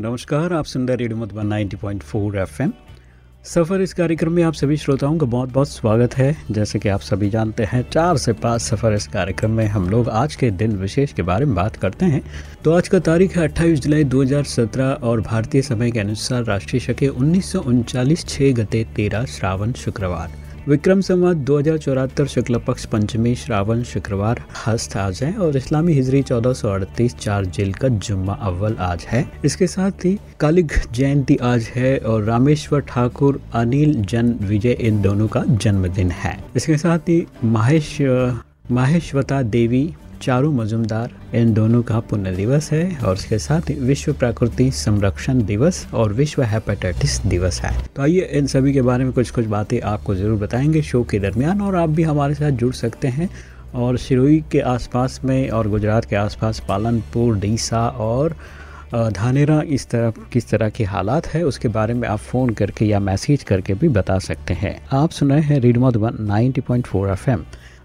नमस्कार, आप सुन रहे रेडियो मधुबन 90.4 एफएम। सफ़र इस कार्यक्रम में आप सभी श्रोताओं का बहुत बहुत स्वागत है। जैसे कि आप सभी जानते हैं, चार से पाँच सफ़र इस कार्यक्रम में हम लोग आज के दिन विशेष के बारे में बात करते हैं। तो आज का तारीख है अट्ठाईस जुलाई 2017 और भारतीय समय के अनुसार राष्ट्रीय शके उन्नीस सौ गते तेरह श्रावण शुक्रवार। विक्रम संवत दो हज़ार चौहत्तर शुक्ल पक्ष पंचमी श्रावण शुक्रवार हस्त आज है और इस्लामी हिजरी चौदह सौ अड़तीस चार जेल का जुम्मा अव्वल आज है। इसके साथ ही कालिग जयंती आज है और रामेश्वर ठाकुर, अनिल, जन, विजय, इन दोनों का जन्मदिन है। इसके साथ ही महेश, माहेश्वता देवी चारू मजुमदार, इन दोनों का पुण्य दिवस है और इसके साथ ही विश्व प्रकृति संरक्षण दिवस और विश्व हेपेटाइटिस दिवस है। तो आइए इन सभी के बारे में कुछ कुछ बातें आपको ज़रूर बताएँगे शो के दरमियान और आप भी हमारे साथ जुड़ सकते हैं और सिरोही के आसपास में और गुजरात के आसपास पालनपुर, डीसा और धानेरा इस तरह किस तरह के हालात है उसके बारे में आप फ़ोन करके या मैसेज करके भी बता सकते हैं। आप सुन रहे हैं रेडमोट one ninety point four F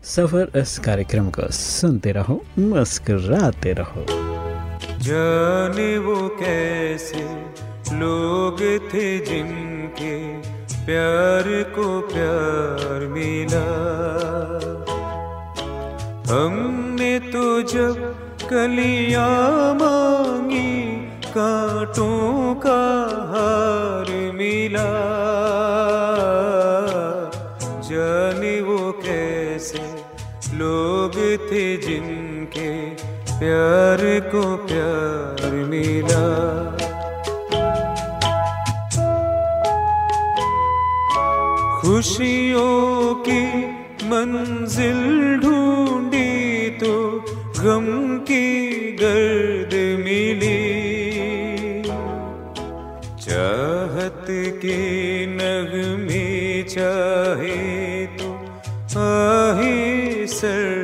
सफ़र इस कार्यक्रम को सुनते रहो, मुस्कुराते रहो। जाने वो कैसे लोग थे जिनके प्यार को प्यार मिला। हमने तो जब कलियाँ मांगी, कांटों का हार मिला। थे जिनके प्यार को प्यार मिला। खुशियों की मंजिल ढूंढी तो गम की गर्द मिली। चाहत की नगमी चाहे तो आही सर्द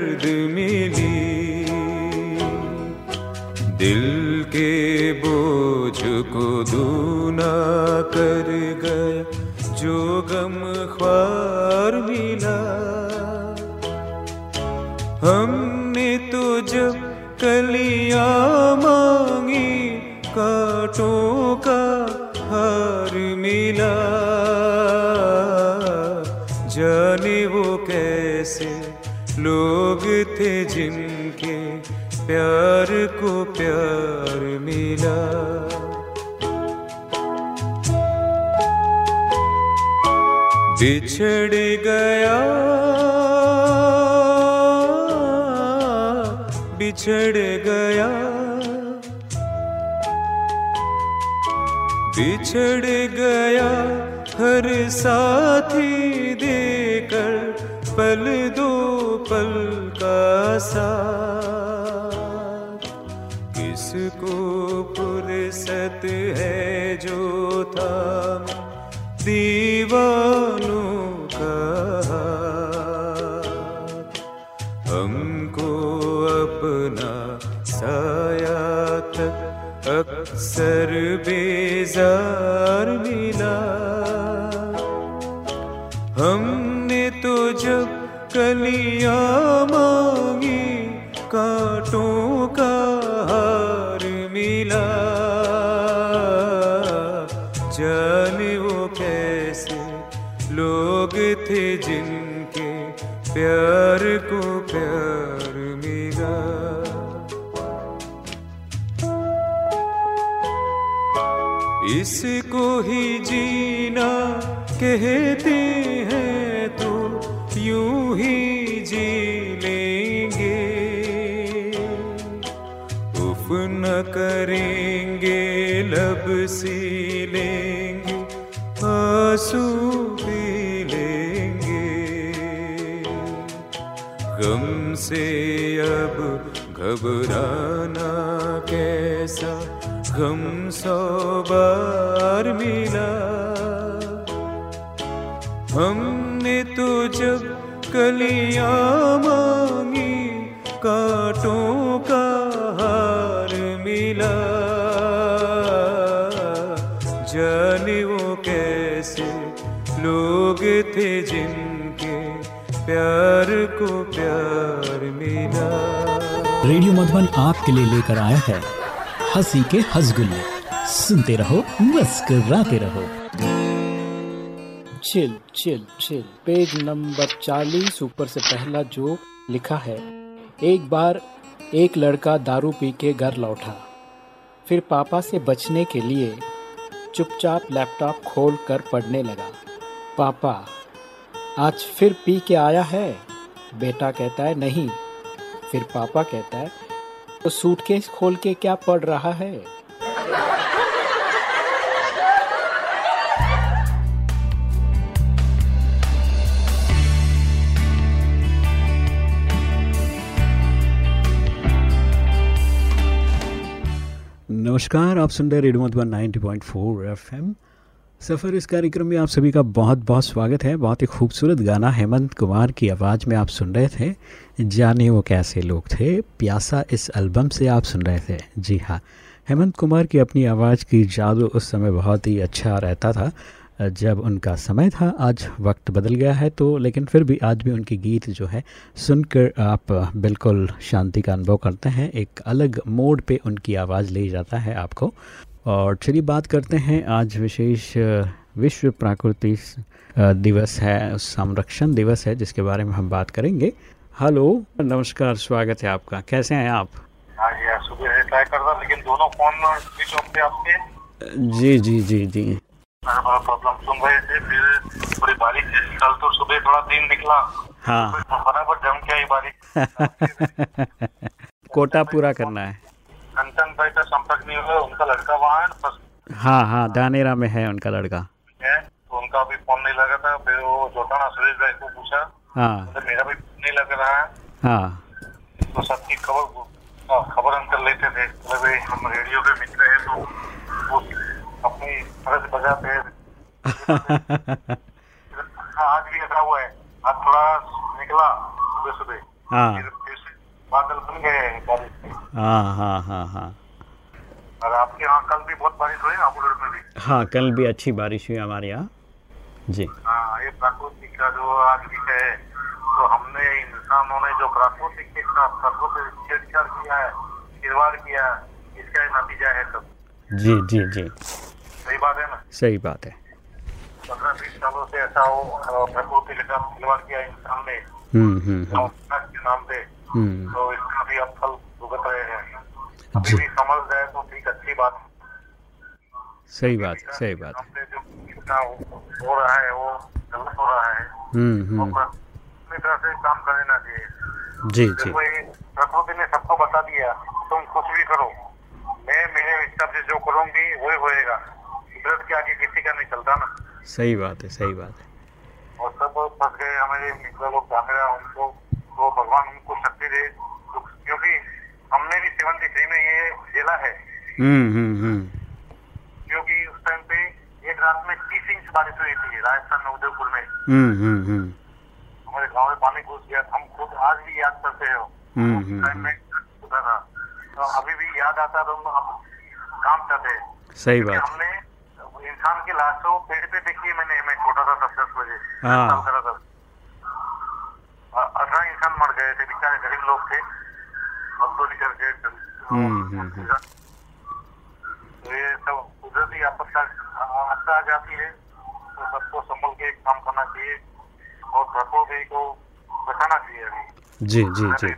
ख्वार मिला। हमने तो जब कलिया मांगी, काटों का हार मिला। जाने वो कैसे लोग थे जिनके प्यार को प्यार मिला। बिछड़ गया। बिछड़ गया। बिछड़ गया हर साथी देकर पल दो पल का साथ। किसको फुर्सत है जो था दीवानों कलिया मांगी कांटों का हार मिला। जाने वो कैसे लोग थे जिनके प्यार को प्यार मिला। इसको ही जीना कहते सी लेंगे, आँसू पी लेंगे। गम से अब घबराना कैसा, गम सौ बार मिला। हमने तो जब कलियाँ मांगी, कांटों थे जिनके प्यार को प्यार मिला। रेडियो मधुबन आपके लिए लेकर आया है। हँसी के हसगुल्ले। सुनते रहो मुस्कुराते रहो। Chill chill chill. Page number चालीस ऊपर से पहला जो लिखा है एक बार एक लड़का दारू पी के घर लौटा। फिर पापा से बचने के लिए चुपचाप लैपटॉप खोल कर पढ़ने लगा। पापा आज फिर पी के आया है। बेटा कहता है, नहीं। फिर पापा कहता है तो सूटकेस खोल के क्या पढ़ रहा है? नमस्कार, आप सुन रहे रेडियो मधुबन 90.4 एफएम। सफ़र इस कार्यक्रम में आप सभी का बहुत बहुत स्वागत है। बहुत ही खूबसूरत गाना हेमंत कुमार की आवाज़ में आप सुन रहे थे। जाने वो कैसे लोग थे, प्यासा इस एल्बम से आप सुन रहे थे। जी हाँ हेमंत कुमार की अपनी आवाज़ की जादू उस समय बहुत ही अच्छा रहता था। जब उनका समय था, आज वक्त बदल गया है तो लेकिन फिर भी आज भी उनके गीत जो है, सुनकर आप बिल्कुल शांति का अनुभव करते हैं। एक अलग मोड पे उनकी आवाज़ ले जाता है आपको। और चलिए बात करते हैं। आज विशेष विश्व प्राकृतिक दिवस है संरक्षण दिवस है जिसके बारे में हम बात करेंगे। हेलो नमस्कार स्वागत है आपका। कैसे हैं आप? हाँ जी सुबह ट्राई कर रहा लेकिन दोनों फ़ोन स्विच ऑफ़ थे आपके। जी जी जी जी। प्रॉब्लम सुन रहे थे फिर थोड़ी बारिश कल तो सुबह थोड़ा दिन निकला। हाँ। बराबर जम बारिश। कोटा पूरा करना है। कंचन भाई का संपर्क नहीं हुआ उनका लड़का वहाँ है हाँ हाँ दानेरा में है उनका लड़का। है? तो उनका भी फ़ोन नहीं लगा था फिर वो जोटाना सुरेश भाई को पूछा। हाँ। तो मेरा भी नहीं लग रहा है। हाँ। तो सबकी खबर हाँ, खबर हम कर लेते थे। बोले भाई हम रेडियो पे मिल रहे हैं तो वो अपनी फ़र्ज़ बजाते हैं। हाँ आज भी ऐसा हुआ है। आज थोड़ा निकला सुबह सुबह हाँ बादल बन गए हैं बारिश हाँ हाँ हाँ हाँ। और आपके यहाँ कल भी बहुत बारिश हुई अबुलर में भी? हाँ कल भी अच्छी बारिश हुई हमारे यहाँ। जी। हाँ ये प्राकृतिक का जो आज विषय है तो हमने इंसानों ने जो प्राकृतिक के साथ प्रकृति छेड़छाड़ किया है खिलवाड़ किया है इसका ही नतीजा है सब। जी जी जी। सही बात है ना? सही बात है। पंद्रह बीस सालों से ऐसा हो प्रकृति के साथ खिलवाड़ किया इंसान ने। हम्म हम्म हम्म, नाम हम्म तो इसका भी अब फल भुगत रहे हैं। अभी भी समझ जाए तो ठीक अच्छी बात। सही बात है सही बात। है हो रहा है वो गलत हो रहा है हम्म हम्म। अपनी तरह से काम कर लेना चाहिए जी जी। प्रकृति ने सबको बता दिया तुम कुछ भी करो। मैं मेरे हिसाब से जो करूँगी वही होएगा। कुदरत के आगे किसी का नहीं चलता ना। सही बात है सही बात है। और सब फंस गए हमारे मित्र लोग जाने रहे उनको तो भगवान उनको शक्ति दे तो क्योंकि हमने भी सेवेंटी थ्री में ये झेला है। हम्म हम्म हम्म। क्योंकि उस टाइम पे एक रात में तीस इंच बारिश हुई थी राजस्थान में उदयपुर में। हमारे गाँव में पानी घुस गया हम खुद आज भी याद करते हो। उस टाइम में था। तो अभी भी याद आता तो हम काम करते सही बात। है हमने इंसान की लाश पेड़ पे देखी है मैंने मैं छोटा था दस दस बजे। हाँ। साल का था अठारह इंसान मर गए थे बेचारे गरीब लोग थे। मजदूरी करके हम्म, हम्म, हम्म। तो ये सब कुदरती आपदा आपदा आ जाती है। तो सबको संभल के काम करना चाहिए। और को बचाना चाहिए अभी। जी जी जी।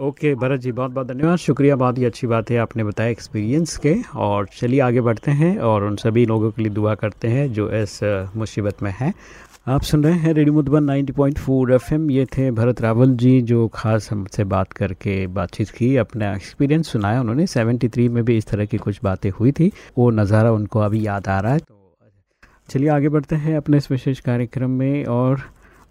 ओके भरत जी बहुत बहुत धन्यवाद। शुक्रिया बहुत ही अच्छी बात है आपने बताया एक्सपीरियंस के। और चलिए आगे बढ़ते हैं और उन सभी लोगों के लिए दुआ करते हैं जो इस मुसीबत में हैं। आप सुन रहे हैं रेडियो मधुबन 90.4 एफएम। ये थे भरत रावल जी जो खास हमसे बात करके बातचीत की अपना एक्सपीरियंस सुनाया। उन्होंने 73 में भी इस तरह की कुछ बातें हुई थी। वो नज़ारा उनको अभी याद आ रहा है। तो चलिए आगे बढ़ते हैं अपने इस विशेष कार्यक्रम में और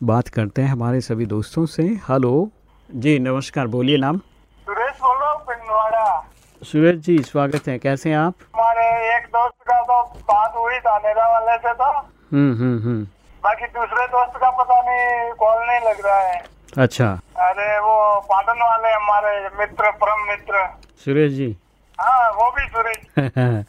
बात करते हैं हमारे सभी दोस्तों से। हेलो। जी नमस्कार। बोलिए नाम। सुरेश बोलो पिंडवाड़ा। सूरज जी स्वागत है। कैसे हैं आप? हमारे एक दोस्त का तो बात हुई धानेरा वाले से तो। हम्म हम्म हम्म। बाकी दूसरे दोस्त का पता नहीं कॉल नहीं लग रहा है। अच्छा। अरे वो पाटन वाले हमारे मित्र परम मित्र। सुरेश जी। हाँ वो भी सुरेश।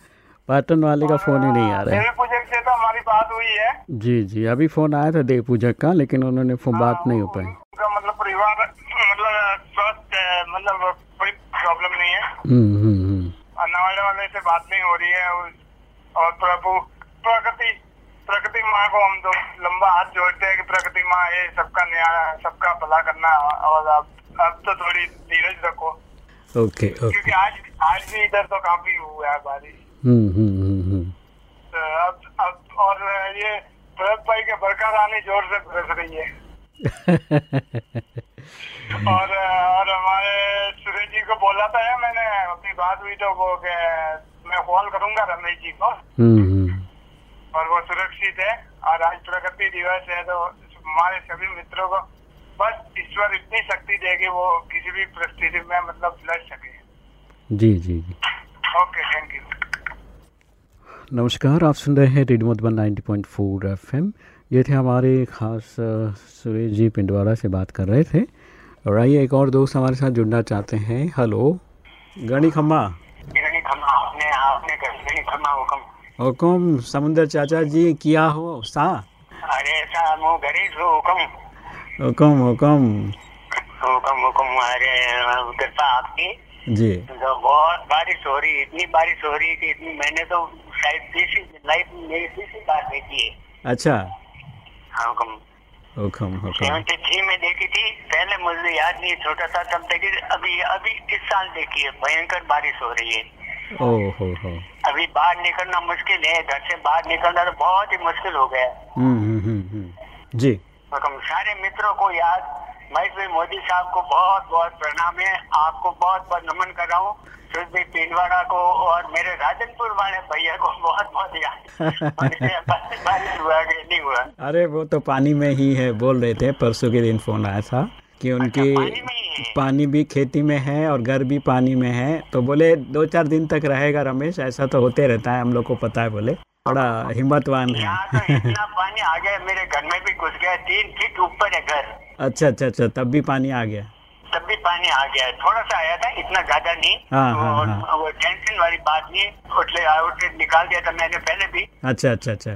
पाटन वाले का फ़ोन ही नहीं आ रहा है। देवी पूजक से तो हमारी बात हुई है। जी जी। अभी फ़ोन आया था देव पूजक का लेकिन उन्होंने फ़ोन बात नहीं हो पाई। उनका मतलब परिवार मतलब स्वस्थ मतलब कोई प्रॉब्लम नहीं है। हम्म हम्म हम्म। वाले से बात नहीं हो रही है और प्रभु प्रकृति प्रकृति माँ को हम तो लंबा हाथ जोड़ते हैं कि प्रकृति माँ ये सबका न्याय सबका भला करना और अब अब तो थोड़ी धीरज रखो। ओके ओके क्योंकि आज आज भी इधर तो काफ़ी हुआ है बारिश। हम्म हम्म हम्म हम्म। तो अब अब और ये भरत भाई के बरखा रानी ज़ोर से बरस रही है। और और हमारे सुरेश जी को बोला था मैंने अपनी बात हुई तो वो के मैं कॉल करूँगा रमेश जी को। हम्म हम्म। सुरक्षित है। और आज प्रगति दिवस है तो हमारे सभी मित्रों को बस ईश्वर इतनी शक्ति दे कि वो किसी भी परिस्थिति में मतलब लड़ सके। जी जी जी। ओके थैंक यू नमस्कार आप सुन रहे हैं रेडियो मधुबन 90.4 एफएम। ये थे हमारे खास सुरेश जी पिंडवाड़ा से बात कर रहे थे। और आइए एक और दोस्त हमारे साथ जुड़ना चाहते हैं। हेलो। गणी खम्मा। गणी खम्मा आपने आपने गणी खम्मा हुकम हुकुम समुंदर चाचा जी किया हो सा? अरे ऐसा मु घरी छो हुकम। हुकुम हुकुम। हुकम अरे कृपा आपकी। जी। तो बहुत बारिश हो रही इतनी बारिश हो रही कि इतनी मैंने तो शायद तीसरी लाइफ में तीसरी बार देखी है। अच्छा। हाँ हुकम। हुकुम हुकुम। सेवेंटी थ्री में देखी थी पहले मुझे याद नहीं छोटा था तब देखी अभी अभी इस साल देखी है भयंकर बारिश हो रही है। ओ हो। हो अभी बाहर निकलना मुश्किल है घर से बाहर निकलना तो बहुत ही मुश्किल हो गया। हम्म हम्म हम्म जी। हुकम सारे मित्रों को याद महेश भाई मोदी साहब को बहुत बहुत प्रणाम है। आपको बहुत बहुत नमन कर रहा हूँ। सुरेश भाई पिंडवाड़ा को और मेरे राजनपुर वाले भैया को बहुत बहुत याद नहीं हुआ अरे वो तो पानी में ही है बोल रहे थे परसों के दिन फ़ोन आया था कि उनकी अच्छा, पानी ही है। भी खेती में है और घर भी पानी में है। तो बोले दो चार दिन तक रहेगा रमेश ऐसा तो होते रहता है हम लोग को पता है बोले। बड़ा हिम्मतवान है। तो इतना पानी आ गया मेरे घर में भी घुस गया तीन फीट ऊपर है घर। अच्छा अच्छा अच्छा तब भी पानी आ गया। तब भी पानी आ गया है। थोड़ा सा आया था इतना ज़्यादा नहीं। हाँ, तो हाँ, हाँ। वो टेंशन वाली बात नहीं आउटलेट आउटलेट निकाल दिया था मैंने पहले भी। अच्छा अच्छा अच्छा।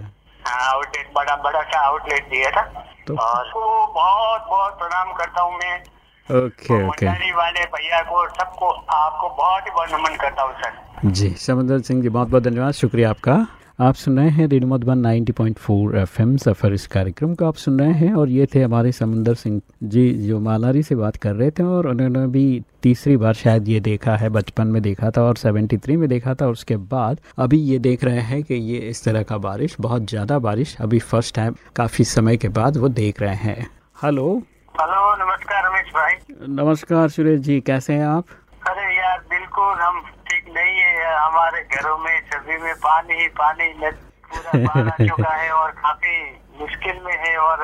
हाँ आउटलेट बड़ा बड़ा सा आउटलेट दिया था। तो- और उसको बहुत बहुत प्रणाम करता हूँ मैं। Okay okay. वाले भैया को सबको आपको बहुत ही बहुत नमन करता हूँ सर। जी समंदर सिंह जी बहुत बहुत धन्यवाद शुक्रिया आपका। आप सुन रहे हैं रेडियो मधुबन 90.4 एफएम सफ़र इस कार्यक्रम को आप सुन रहे हैं और ये थे हमारे समुंदर सिंह जी जो मालारी से बात कर रहे थे और उन्होंने भी तीसरी बार शायद ये देखा है बचपन में देखा था और 73 में देखा था और उसके बाद अभी ये देख रहे हैं कि ये इस तरह का बारिश बहुत ज़्यादा बारिश अभी फ़र्स्ट टाइम काफ़ी समय के बाद वो देख रहे हैं। हेलो। हेलो नमस्कार रमेश भाई। नमस्कार सुरेश जी कैसे हैं आप? अरे यार बिल्कुल हम ठीक नहीं है। हमारे घरों में सभी में पानी ही पानी पूरा चुका है और काफ़ी मुश्किल में है और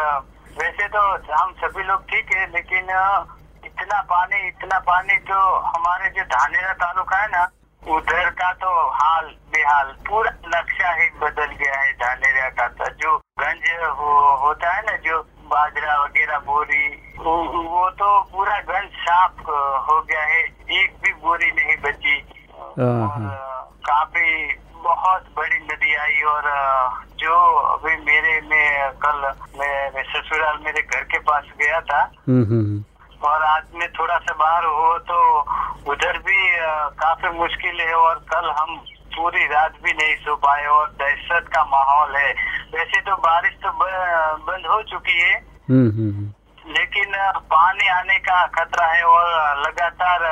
वैसे तो हम सभी लोग ठीक है लेकिन इतना पानी इतना पानी जो हमारे जो धानेरा तालुका है ना उधर का तो हाल बेहाल पूरा नक्शा ही बदल गया है धानेरा का। तो जो गंज हो, होता है ना जो बाजरा वगैरह बोरी वो, वो तो पूरा गंज साफ़ हो गया है एक भी बोरी नहीं बची और हाँ। काफ़ी बहुत बड़ी नदी आई और जो अभी मेरे में कल मैं मैं ससुराल मेरे घर के पास गया था हम्म हम्म हम्म। और आज में थोड़ा सा बाहर हो तो उधर भी काफ़ी मुश्किल है और कल हम पूरी रात भी नहीं सो पाए और दहशत का माहौल है वैसे तो बारिश तो बंद हो चुकी है हम्म हम्म हम्म। लेकिन पानी आने का खतरा है और लगातार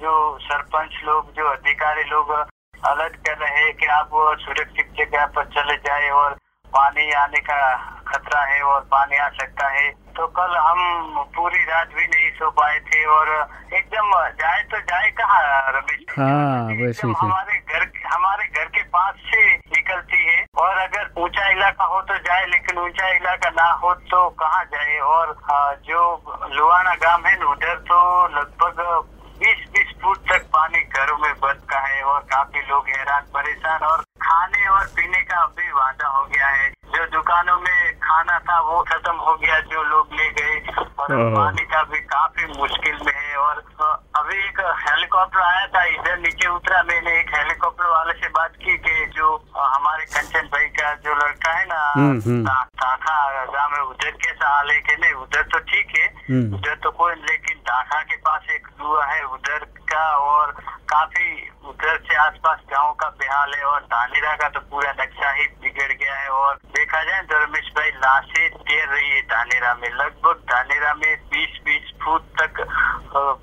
जो सरपंच लोग जो अधिकारी लोग अलर्ट कर रहे हैं कि आप सुरक्षित जगह पर चले जाए और पानी आने का खतरा है और पानी आ सकता है। तो कल हम पूरी रात भी नहीं सो पाए थे और एकदम जाए तो जाए कहाँ रमेश? हाँ, वैसे ही। हमारे घर हमारे घर के पास से निकलती है और अगर ऊँचा इलाका हो तो जाए लेकिन ऊँचा इलाका ना हो तो कहाँ जाए? और जो लुआना गाँव है ना उधर तो लगभग 20-20 फुट तक पानी घरों में का है और काफ़ी लोग हैरान परेशान और खाने और पीने का भी वादा हो गया है। जो दुकानों में खाना था वो खत्म हो गया जो लोग ले गए। और पानी का भी काफ़ी मुश्किल में है और अभी एक हेलीकॉप्टर आया था इधर नीचे उतरा मैंने। एक हेलीकॉप्टर वाले से बात की कि जो हमारे कंचन भाई का जो लड़का है ना हम्म, हम्म। ताखा गाँव में उधर कैसा हाल है कि नहीं? उधर तो ठीक है। हम्म। उधर तो कोई लेकिन दाखा के पास एक दुआ है उधर का और काफ़ी उधर से आसपास गाँव का बेहाल है और धानेरा का तो पूरा नक्शा ही बिगड़ गया है और देखा जाए तो रमेश भाई लाशें तैर रही है धानेरा में। लगभग धानेरा में बीस बीस फुट तक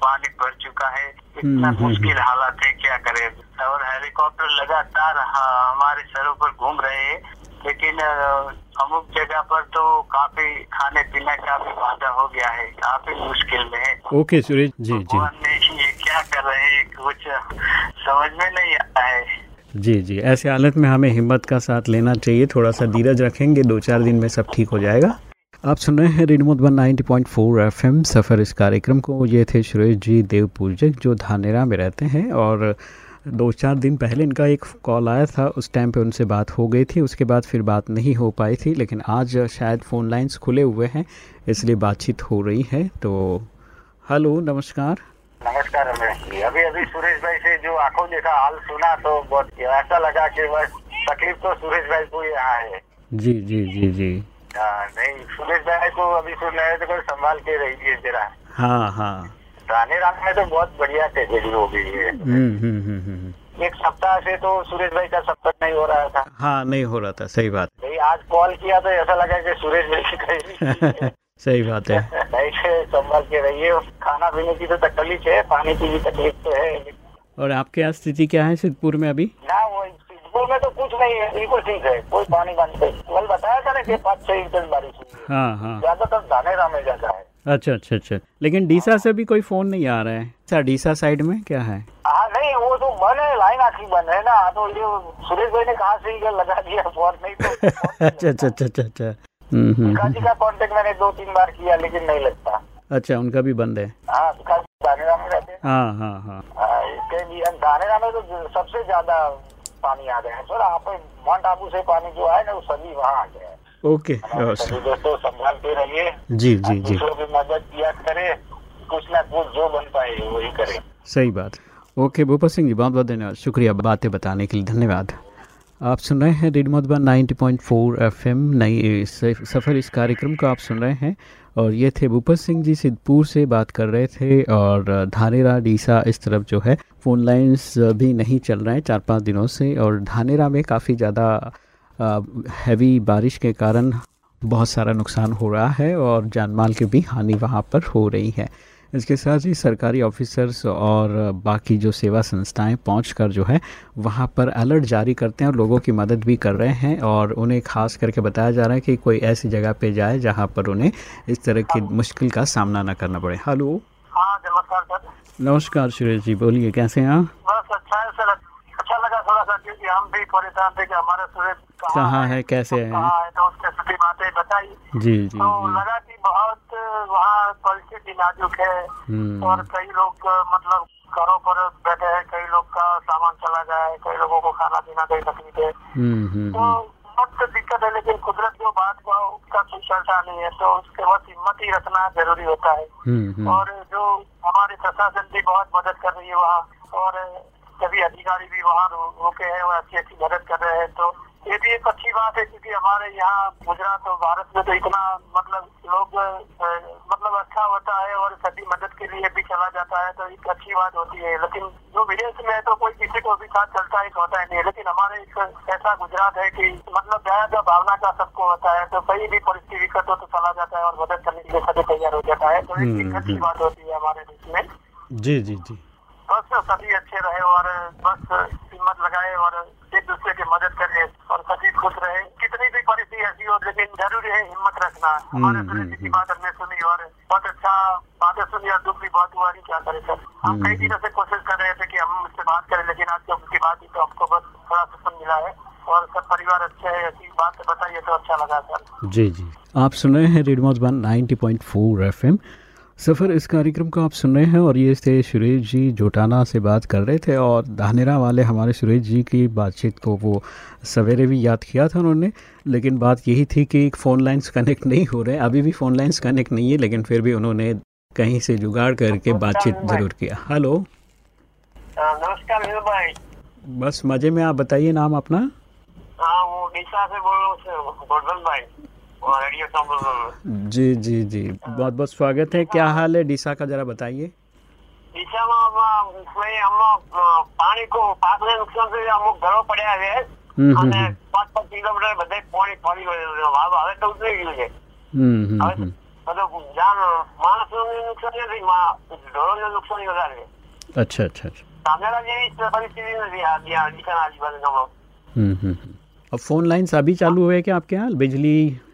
पानी भर चुका है। इतना हम्म, हम्म, मुश्किल हालात है क्या करे? और हेलीकॉप्टर लगातार हमारे सरों पर घूम रहे हैं। लेकिन अमुक जगह पर तो काफ़ी खाने पीने का भी वादा हो गया है। काफ़ी मुश्किल में है। ओके सुरेश जी जी भगवान ने ये क्या कर रहे हैं कुछ समझ में नहीं आता है जी जी। ऐसे हालत में हमें हिम्मत का साथ लेना चाहिए। थोड़ा सा धीरज रखेंगे दो चार दिन में सब ठीक हो जाएगा। आप सुन रहे हैं रेडियो मधुबन 90.4 एफएम। सफ़र इस कार्यक्रम को, ये थे सुरेश जी देव पूजक जो धानेरा में रहते हैं और दो चार दिन पहले इनका एक कॉल आया था। उस टाइम पे उनसे बात हो गई थी। उसके बाद फिर बात नहीं हो पाई थी, लेकिन आज शायद फ़ोन लाइंस खुले हुए हैं, इसलिए बातचीत हो रही है। तो हेलो, नमस्कार। नमस्कार रमेश जी अभी अभी सुरेश भाई से जो आँखों देखा हाल सुना तो बहुत ऐसा लगा कि बस तकलीफ़ तो सुरेश भाई को यहाँ है। जी जी जी जी। हाँ, नहीं सुरेश भाई को अभी सुन रहे हैं तो कोई संभाल के रहिए जरा। हाँ हाँ। रानी राम में तो बहुत बढ़िया ट्रेजेडी हो गई है। हम्म हम्म हम्म एक सप्ताह से तो सुरेश भाई का सफ़र नहीं हो रहा था। हाँ नहीं हो रहा था सही बात। भाई आज कॉल किया तो ऐसा लगा कि सुरेश भाई सही बात है। नहीं संभाल के रहिए। खाना पीने की तो तकलीफ़ है पानी की भी तकलीफ़ तो है। और आपके यहाँ स्थिति क्या है सिद्धपुर में अभी? ना वो सिद्धपुर में तो कुछ नहीं है बिल्कुल ठीक है कोई पानी वानी कल बताया था ना कि पाँच छह इंच बारिश हाँ हाँ। ज़्यादातर धानेरा में ज़्यादा है। अच्छा अच्छा अच्छा। लेकिन डीसा से भी कोई फ़ोन नहीं आ रहा है। अच्छा डीसा साइड में क्या है? हाँ नहीं वो तो बंद है लाइन आखिर बंद है ना। तो ये सुरेश भाई ने कहा से ही लगा दिया फ़ोन? नहीं तो अच्छा अच्छा अच्छा अच्छा अच्छा। हम्म, हम्म, हम्म। का कांटेक्ट मैंने दो तीन बार किया लेकिन नहीं लगता। अच्छा उनका भी बंद है। हाँ हैं। हाँ हाँ हाँ। हाँ, तो सबसे ज़्यादा पानी आ गया है। सर आप माउंट आबू से पानी जो है ना वो सभी वहाँ आ गया है। ओके सभी दोस्तों संभालते रहिए। जी जी जी। की मदद किया करे कुछ ना कुछ जो बन पाए वही करे। सही बात। ओके भूपत सिंह जी बहुत बहुत धन्यवाद। शुक्रिया बातें बताने के लिए धन्यवाद। आप सुन रहे हैं रेड मधुबन 90.4 एफएम। नई सफ़र इस कार्यक्रम को आप सुन रहे हैं। और ये थे भूपत सिंह जी सिद्धपुर से बात कर रहे थे और धानेरा, डीसा इस तरफ़ जो है फ़ोन लाइंस भी नहीं चल रहे हैं चार पाँच दिनों से और धानेरा में काफ़ी ज़्यादा हैवी बारिश के कारण बहुत सारा नुकसान हो रहा है और जानमाल की भी हानि वहाँ पर हो रही है। इसके साथ ही सरकारी ऑफिसर्स और बाकी जो सेवा संस्थाएँ पहुंचकर जो है वहाँ पर अलर्ट जारी करते हैं और लोगों की मदद भी कर रहे हैं और उन्हें खास करके बताया जा रहा है कि कोई ऐसी जगह पे जाए जहाँ पर उन्हें इस तरह की मुश्किल का सामना ना करना पड़े। हेलो। हाँ नमस्कार सर। नमस्कार सुरेश जी बोलिए कैसे हैं आप? बस अच्छा है सर अच्छा लगा थोड़ा सा क्योंकि हम भी परेशान थे कि हमारा सूरज कहाँ है कैसे है? कहाँ है तो उसके सभी बातें बताई। जी जी तो जी। लगा कि बहुत वहाँ परिस्थिति नाजुक है हम्म, और कई लोग मतलब घरों पर बैठे हैं कई लोग का सामान चला गया है कई लोगों को खाना पीना कई तकलीफ़ है। हम्म, हम्म, तो बहुत दिक्कत है लेकिन कुदरत जो बात का उसका कोई चलता नहीं है तो उसके बस हिम्मत ही रखना ज़रूरी होता है। और जो हमारे प्रशासन भी बहुत मदद कर रही है वहाँ और सभी अधिकारी भी वहाँ रुके हैं और अच्छी अच्छी मदद कर रहे हैं। तो ये भी एक अच्छी बात है क्योंकि हमारे यहाँ गुजरात और भारत में तो इतना मतलब लोग मतलब अच्छा होता है और सभी मदद के लिए भी चला जाता है तो एक अच्छी बात होती है। लेकिन जो विदेश में है तो कोई किसी को भी साथ चलता है होता है नहीं लेकिन हमारे एक ऐसा गुजरात है कि मतलब दया का भावना का सबको होता है तो कहीं भी परिस्थिति दिक्कत हो तो चला जाता है और मदद करने के लिए सभी तैयार हो जाता है। तो एक- एक हम्म, अच्छी हम्म। बात होती है हमारे देश में। जी जी जी। बस सभी अच्छे रहे और बस हिम्मत लगाए और एक दूसरे की मदद करे और सभी खुश रहे। कितनी भी परिस्थिति ऐसी हो लेकिन ज़रूरी है हिम्मत रखना। हमारे हम्म, की हम्म, बात हमने सुनी और बहुत अच्छा बातें सुनी और दुख भी बहुत हुआ नहीं क्या करे सर। हम कई हम्म। दिनों से कोशिश कर रहे थे कि हम उससे बात करें लेकिन आज जब उसकी बात हुई तो हमको बस थोड़ा सुकून मिला है और सब परिवार अच्छे है ऐसी बात बताइए तो अच्छा लगा सर। जी जी। आप सुन रहे हैं रेडियो मधुबन 90.4 एफएम। सफ़र इस कार्यक्रम को आप सुन रहे हैं और ये थे सुरेश जी जोटाना से बात कर रहे थे और धानेरा वाले हमारे सुरेश जी की बातचीत को वो सवेरे भी याद किया था उन्होंने लेकिन बात यही थी कि फ़ोन लाइंस कनेक्ट नहीं हो रहे अभी भी फ़ोन लाइंस कनेक्ट नहीं है लेकिन फिर भी उन्होंने कहीं से जुगाड़ करके बातचीत ज़रूर किया। हेलो। नमस्कार भाई। बस मज़े में आप बताइए नाम अपना। हाँ वो से बोल रहा हूँ भाई। जी जी जी बहुत बहुत स्वागत है क्या हाल है डिसा का ज़रा बताइए ડીસામાં અમે અમે પાણી પાણી કો પાકને નુકસાન થયું અમુક ઘરો પડ્યા છે હમ હમ અને હમ. પાંચ પાંચ કિલોમીટર બધે પાણી ફરી વળ્યું છે. હવે હવે તો ઉતરી ગયું છે હમ હમ હવે હમ બધું જાન માણસનું નુકસાન નથી મા- ઢોરોનું નુકસાન વધારે છે अच्छा अच्छा अच्छा ધાનેરા જેવી પરિસ્થિતિ નથી આ જ્યાં ડીસાના આજુબાજુ ગામમાં. हम्म हम्म हम्म। अब फोन लाइन्स अभी चालू हुए क्या आपके यहाँ बिजली હા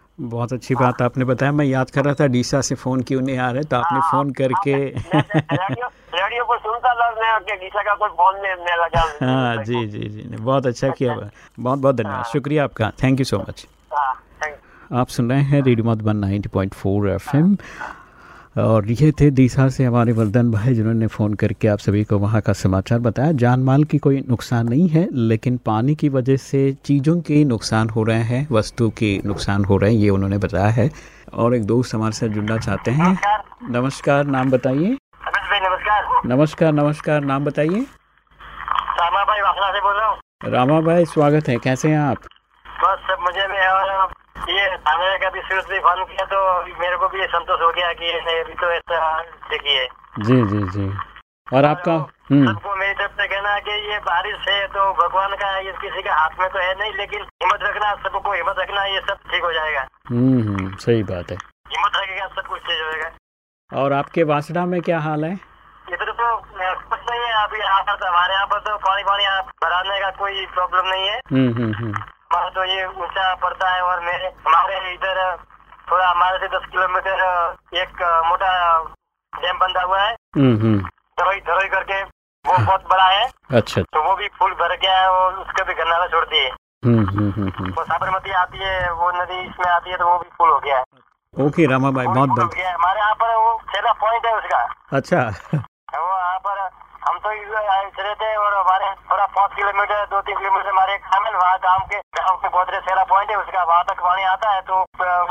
बहुत अच्छी बात आपने बताया। मैं याद कर रहा था डीसा से फ़ोन क्यों नहीं आ रहे तो आपने फ़ोन करके रेडियो रेडियो पर सुनता डीसा कि कोई फ़ोन नहीं लगा हाँ। जी जी जी ने बहुत अच्छा किया बहुत बहुत धन्यवाद शुक्रिया आपका थैंक यू सो मच हाँ आप सुन रहे हैं रेडियो मधुबन 90.4 एफएम। और ये थे दीसा से हमारे वर्धन भाई जिन्होंने फ़ोन करके आप सभी को वहाँ का समाचार बताया। जान माल की कोई नुकसान नहीं है लेकिन पानी की वजह से चीज़ों के नुकसान हो रहे हैं वस्तु के नुकसान हो रहे हैं ये उन्होंने बताया है। और एक दोस्त हमारे साथ जुड़ना चाहते हैं। नमस्कार नाम बताइए। नमस्कार। नमस्कार नमस्कार नाम बताइए। रामा भाई स्वागत है कैसे हैं आप बस सब मज़े में है और सीरियसली फ़ोन किया तो मेरे को भी ये संतोष हो गया कि अभी तो ऐसा देखिए जी जी जी। और आपका? हम्म। सबको मेरी तरफ़ से कहना है कि ये बारिश है तो भगवान का ये किसी के हाथ में तो है नहीं लेकिन हिम्मत रखना सबको हिम्मत रखना ये सब ठीक हो जाएगा। हम्म हम्म, सही बात है। हिम्मत रखेगा सब कुछ ठीक हो जाएगा। और आपके वासड़ा में क्या हाल है? इधर तो कुछ नहीं है अभी यहाँ पर तो हमारे यहाँ पर तो पानी पानी भराने का कोई प्रॉब्लम नहीं है। हम्म हम्म हम्म। हमारा तो ये ऊँचा पड़ता है और मेरे हमारे इधर थोड़ा हमारे से दस किलोमीटर एक मोटा डैम बंधा हुआ है। हम्म हम्म। धरोई धरोई करके वो बहुत बड़ा है। अच्छा तो वो भी फुल भर गया है और उसका भी गन्नाला छोड़ती है हम्म हम्म हम्म हम्म। वो साबरमती आती है वो नदी इसमें आती है तो वो भी फुल हो गया है। ओके रामा भाई बहुत बहुत। हमारे यहाँ पर वो छेला पॉइंट है उसका। अच्छा। वो यहाँ पर हम तो इधर आए चले थे और हमारे पाँच किलोमीटर, दो तीन किलोमीटर हमारे खामिल वहाँ गाँव के गाँव के गोदरे सेरा पॉइंट है, उसका वहाँ तक पानी आता है तो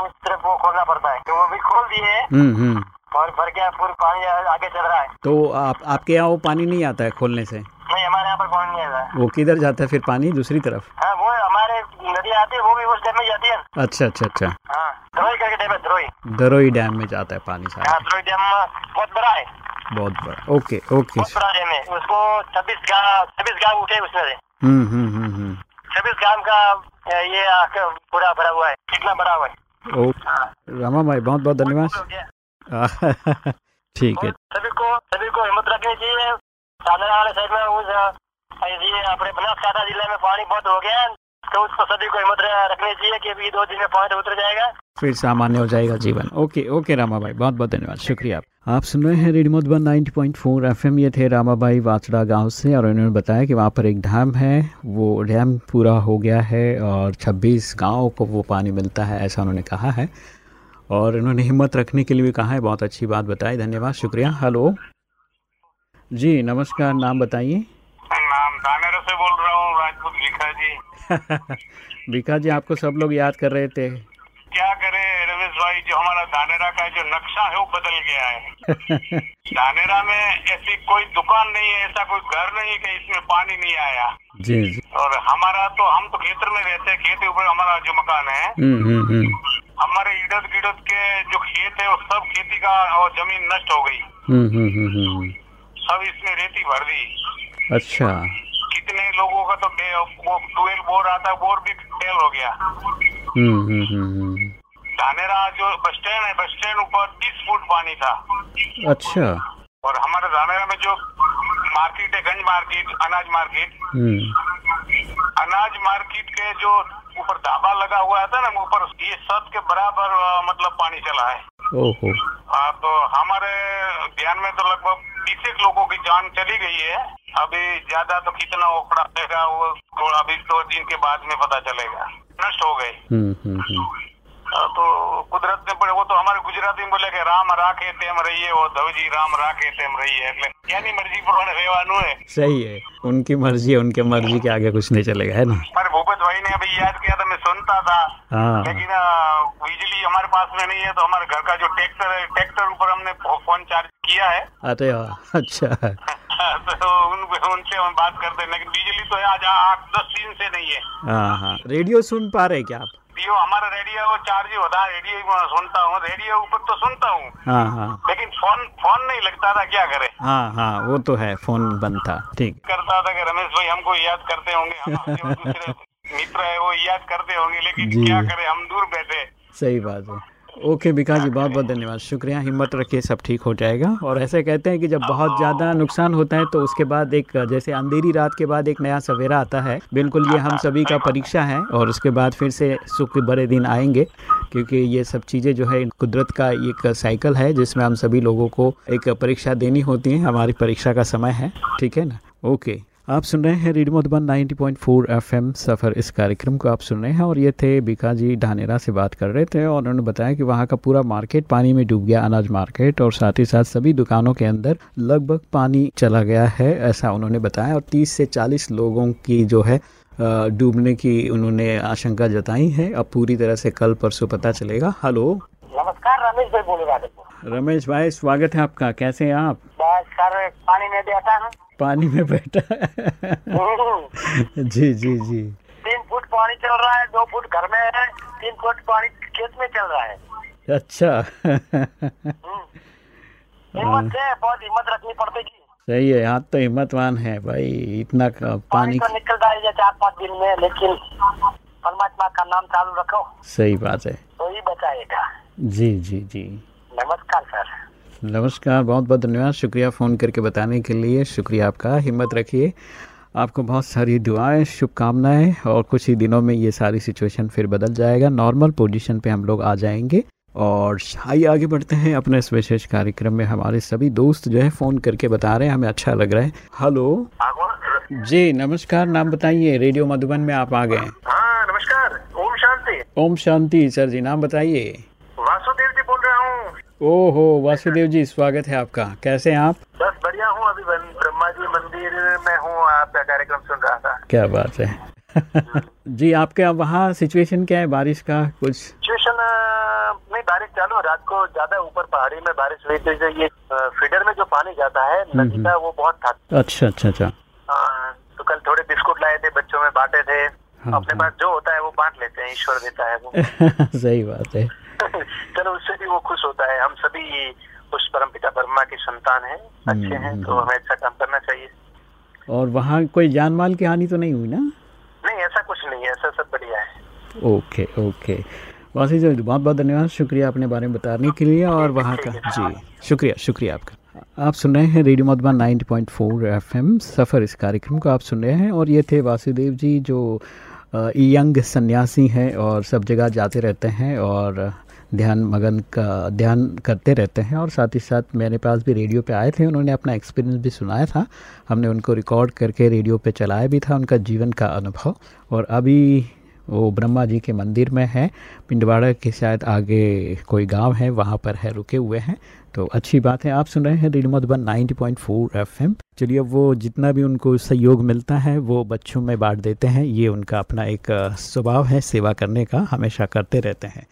उस तरफ़ वो खोलना पड़ता है। तो वो भी खोल दिए हम्म हम्म। और भर गया पूरा पानी आगे चल रहा है। तो आप आपके यहाँ वो पानी नहीं आता है खोलने से? नहीं हमारे यहाँ पर पानी नहीं आता है। वो किधर जाता है फिर पानी दूसरी तरफ़? हाँ वो हमारे नदी आती है वो भी उस डैम में जाती है। अच्छा अच्छा अच्छा। हाँ द्रोही करके डैम है द्रोही दरोई डैम में जाता है पानी सारा। हाँ द्रोही डैम बहुत बड़ा है। बहुत बड़ा। Okay okay. बहुत बड़ा डैम है। उसको छब्बीस गाँव छब्बीस गाँव उठे उसमें से। हम्म हम्म हम्म हम्म। छब्बीस गाँव का ये पूरा भरा हुआ है कितना बड़ा हुआ है। हाँ रामा भाई बहुत बहुत धन्यवाद। ठीक है। सभी को सभी को हिम्मत रखनी चाहिए। सामने वाले साइड में उस ये अपने बनासकांठा ज़िले में पानी बहुत हो गया है तो उसको सभी को हिम्मत रखनी चाहिए कि अभी दो दिन में पानी उतर जाएगा। फिर सामान्य हो जाएगा जीवन। ओके ओके रामा भाई बहुत बहुत धन्यवाद शुक्रिया आप। आप सुन रहे हैं रेडियो मधुबन 90.4 एफएम ये थे रामाबाई वाचड़ा गाँव से और उन्होंने बताया कि वहाँ पर एक डैम है वो डैम पूरा हो गया है और 26 गाँव को वो पानी मिलता है ऐसा उन्होंने कहा है। और इन्होंने हिम्मत रखने के लिए भी कहा है। बहुत अच्छी बात बताई। धन्यवाद शुक्रिया। हेलो। जी नमस्कार। नाम बताइए। नाम दानेरा से बोल रहा हूँ राजपूत लिखा जी। विका जी आपको सब लोग याद कर रहे थे। क्या करे रमेश भाई जो हमारा धानेरा का जो नक्शा है वो बदल गया है। धानेरा में ऐसी कोई दुकान नहीं है ऐसा कोई घर नहीं है कि इसमें पानी नहीं आया। जी जी। और हमारा तो हम तो खेतर में रहते हैं खेत के ऊपर हमारा जो मकान है हम्म हम्म हम्म। हमारे इधर गिड़त के जो खेत है वो सब खेती का और ज़मीन नष्ट हो गई। हम्म हम्म हम्म हम्म सब इसमें रेती भर दी। अच्छा। कितने लोगों का तो वो ट्वेल्व बोर आता है बोर भी फेल हो गया। हम्म हम्म हम्म हम्म। धानेरा जो बस स्टैंड है बस स्टैंड ऊपर तीस फुट पानी था। अच्छा। और हमारे धानेरा में जो मार्केट है गंज मार्केट अनाज मार्केट हम्म। अनाज मार्केट के जो ऊपर ढाबा लगा हुआ था ना ऊपर ये सत के बराबर मतलब पानी चला है। ओहो। हाँ, तो हमारे ध्यान में तो लगभग बीस एक लोगों की जान चली गई है। अभी ज़्यादा तो कितना रहेगा वो थोड़ा अभी दो दिन के बाद में पता चलेगा। नष्ट हो गए। તો કુદરત ને हमारे गुजराती તો અમારે ગુજરાતી બોલે કે રામ રાખે તેમ રહીએ વો ધવજી રામ રાખે તેમ રહીએ એટલે એની મરજી પ્રમાણે રહેવાનું હે. सही है उनकी मर्ज़ी है उनके मर्ज़ी के आगे कुछ नहीं चलेगा है ना? पर भूपत भाई ने अभी याद किया था मैं सुनता था लेकिन बिजली हमारे पास में नहीं है तो हमारे घर का जो ट्रैक्टर है ट्रैक्टर ऊपर हमने फ़ोन चार्ज किया है अरे अच्छा तो उन, उनसे हम बात करते हैं लेकिन बिजली तो है आज आठ दस दिन से नहीं है हाँ हाँ रेडियो सुन पा रहे क्या आप यो हमारा रेडियो वो चार्ज ही होता है रेडियो ही मैं सुनता हूँ रेडियो ऊपर तो सुनता हूँ। हाँ हाँ। लेकिन फ़ोन फ़ोन नहीं लगता था क्या करे? हाँ हाँ वो तो है फ़ोन बंद था ठीक। करता था कि रमेश भाई हमको याद करते होंगे मित्र है वो याद करते होंगे लेकिन क्या करे हम दूर बैठे। सही बात है। ओके विकास जी, बहुत बहुत धन्यवाद। शुक्रिया, हिम्मत रखिए, सब ठीक हो जाएगा। और ऐसे कहते हैं कि जब बहुत ज़्यादा नुकसान होता है तो उसके बाद एक, जैसे अंधेरी रात के बाद एक नया सवेरा आता है। बिल्कुल, ये हम सभी का परीक्षा है, और उसके बाद फिर से सुख बड़े दिन आएँगे, क्योंकि ये सब चीज़ें जो है, कुदरत का एक साइकिल है, जिसमें हम सभी लोगों को एक परीक्षा देनी होती है। हमारी परीक्षा का समय है, ठीक है ना? ओके। आप सुन रहे हैं रेडियो मधुबन 90.4 एफएम सफ़र इस कार्यक्रम को आप सुन रहे हैं और ये थे बीका जी ढानेरा से बात कर रहे थे और उन्होंने बताया कि वहाँ का पूरा मार्केट पानी में डूब गया अनाज मार्केट और साथ ही साथ सभी दुकानों के अंदर लगभग पानी चला गया है ऐसा उन्होंने बताया और 30 से 40 लोगों की जो है डूबने की उन्होंने आशंका जताई है। अब पूरी तरह से कल परसों पता चलेगा। हेलो। नमस्कार रमेश भाई बोल रमेश भाई स्वागत है आपका। कैसे हैं आप? बस सर पानी में बैठा हूँ। पानी में बैठा है जी जी जी। तीन फुट पानी चल रहा है दो फुट घर में है तीन फुट पानी खेत में चल रहा है। अच्छा। हम्म। हिम्मत बहुत हिम्मत रखनी पड़ेगी सही है आप तो हिम्मतवान है भाई इतना पानी पानी तो निकल जाएगा चार पाँच दिन में लेकिन परमात्मा का नाम चालू रखो। सही बात है। तो ही बचाएगा। जी जी जी। नमस्कार सर। नमस्कार बहुत बहुत धन्यवाद शुक्रिया फ़ोन करके बताने के लिए। शुक्रिया आपका हिम्मत रखिए। आपको बहुत सारी दुआएँ शुभकामनाएँ और कुछ ही दिनों में ये सारी सिचुएशन फिर बदल जाएगा। नॉर्मल पोजीशन पे हम लोग आ जाएँगे और आइए आगे बढ़ते हैं अपने इस विशेष कार्यक्रम में। हमारे सभी दोस्त जो है फ़ोन करके बता रहे हैं हमें अच्छा लग रहा है। हेलो जी नमस्कार नाम बताइए। रेडियो मधुबन में आप आ गए हाँ नमस्कार। ओम शांति। ओम शांति सर जी नाम बताइए। वासुदेव जी बोल रहा हूँ। ओहो वासुदेव जी स्वागत है आपका। कैसे हैं आप? बस बढ़िया हूँ अभी ब्रह्मा जी मंदिर में हूँ आपका कार्यक्रम सुन रहा था। क्या बात है। जी आपके वहाँ सिचुएशन क्या है बारिश का? कुछ सिचुएशन नहीं बारिश चालू है। रात को ज़्यादा ऊपर पहाड़ी में बारिश हुई थी ये फीडर में जो पानी जाता है नदी का वो बहुत था। अच्छा अच्छा अच्छा। हाँ, तो कल थोड़े बिस्कुट लाए थे बच्चों में बांटे थे। हाँ, अपने पास जो होता है वो बांट लेते हैं ईश्वर देता है वो। सही बात है। चलो उससे भी वो खुश होता है। हम सभी उस परम पिता ब्रह्मा की संतान हैं। अच्छे हैं तो हमें अच्छा काम करना चाहिए। और वहाँ कोई जान माल की हानि तो नहीं हुई ना? नहीं ऐसा कुछ नहीं है ऐसा सब बढ़िया है। Okay okay. वासी जी बहुत बहुत धन्यवाद। शुक्रिया अपने बारे में बताने के लिए और वहाँ का जी शुक्रिया शुक्रिया आपका। आप सुन रहे हैं रेडियो मधुबन 90.4 एफएम। सफ़र इस कार्यक्रम को आप सुन रहे हैं और ये थे वासुदेव जी जो यंग सन्यासी हैं और सब जगह जाते रहते हैं और ध्यान, मगन का ध्यान करते रहते हैं और साथ ही साथ मेरे पास भी रेडियो पे आए थे, उन्होंने अपना एक्सपीरियंस भी सुनाया था। हमने उनको रिकॉर्ड करके रेडियो पे चलाया भी था, उनका जीवन का अनुभव। और अभी वो ब्रह्मा जी के मंदिर में है। पिंडवाड़ा के शायद आगे कोई गाँव है, वहाँ पर है, रुके हुए हैं। तो अच्छी बात है, आप सुन रहे हैं रेडियो मधुबन 90.4 एफएम। चलिए वो जितना भी उनको सहयोग मिलता है, वो बच्चों में बांट देते हैं। ये उनका अपना एक स्वभाव है, सेवा करने का, हमेशा करते रहते हैं।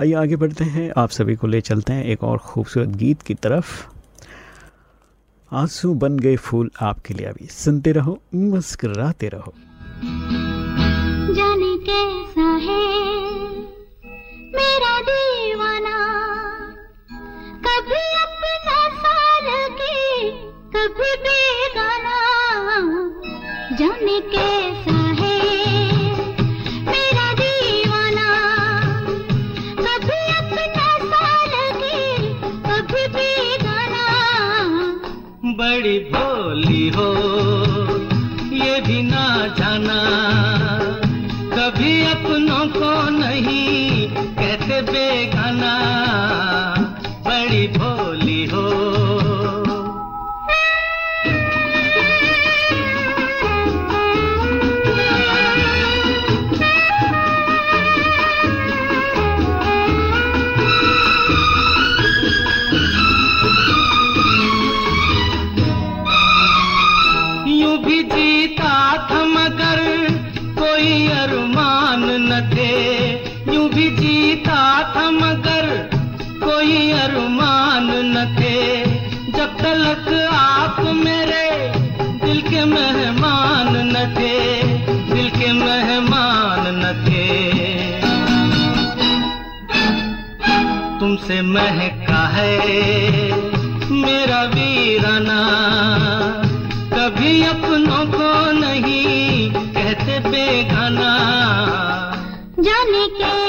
आइए आगे बढ़ते हैं। आप सभी को ले चलते हैं एक और खूबसूरत गीत की तरफ़। आँसू बन गए फूल आपके लिए अभी। सुनते रहो, मुस्कुराते रहो। जाने कैसा है मेरा दीवाना? कभी अपना सा लगे कभी बेगाना। जाने कैसा बड़ी भोली हो, ये भी ना जाना। कभी अपनों को नहीं कहते बेगाना। बड़ी भोली हो। भी जीता था मगर कोई अरमान न थे यूँ भी जीता था मगर कोई अरमान न थे जब तलक आप मेरे दिल के मेहमान न थे, दिल के मेहमान न थे। तुमसे महका है मेरा वीराना। कभी अपनों को नहीं कहते बेगाना। जाने कैसा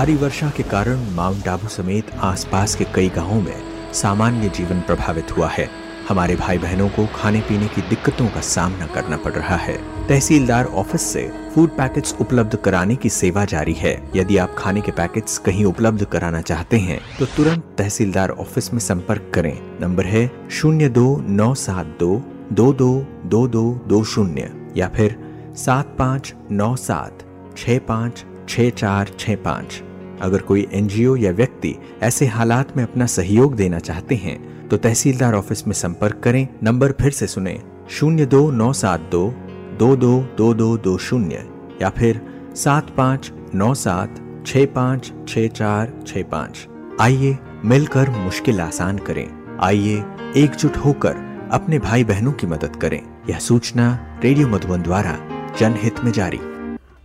भारी वर्षा के कारण माउंट आबू समेत आसपास के कई गाँवों में सामान्य जीवन प्रभावित हुआ है। हमारे भाई बहनों को खाने पीने की दिक्कतों का सामना करना पड़ रहा है। तहसीलदार ऑफ़िस से फ़ूड पैकेट्स उपलब्ध कराने की सेवा जारी है। यदि आप खाने के पैकेट्स कहीं उपलब्ध कराना चाहते हैं तो तुरंत तहसीलदार ऑफ़िस में संपर्क करें। नंबर है शून्य दो नौ सात दो दो दो दो दो दो शून्य या फिर सात पाँच नौ सात छः पाँच छः चार छः पाँच। अगर कोई एनजीओ या व्यक्ति ऐसे हालात में अपना सहयोग देना चाहते हैं तो तहसीलदार ऑफ़िस में संपर्क करें, नंबर फिर से सुने, शून्य दो नौ सात दो दो दो दो दो दो शून्य, या फिर सात पाँच नौ सात छः पाँच छ चार छ पाँच। आइए मिलकर मुश्किल आसान करें। आइए एकजुट होकर अपने भाई बहनों की मदद करें। यह सूचना रेडियो मधुबन द्वारा जनहित में जारी।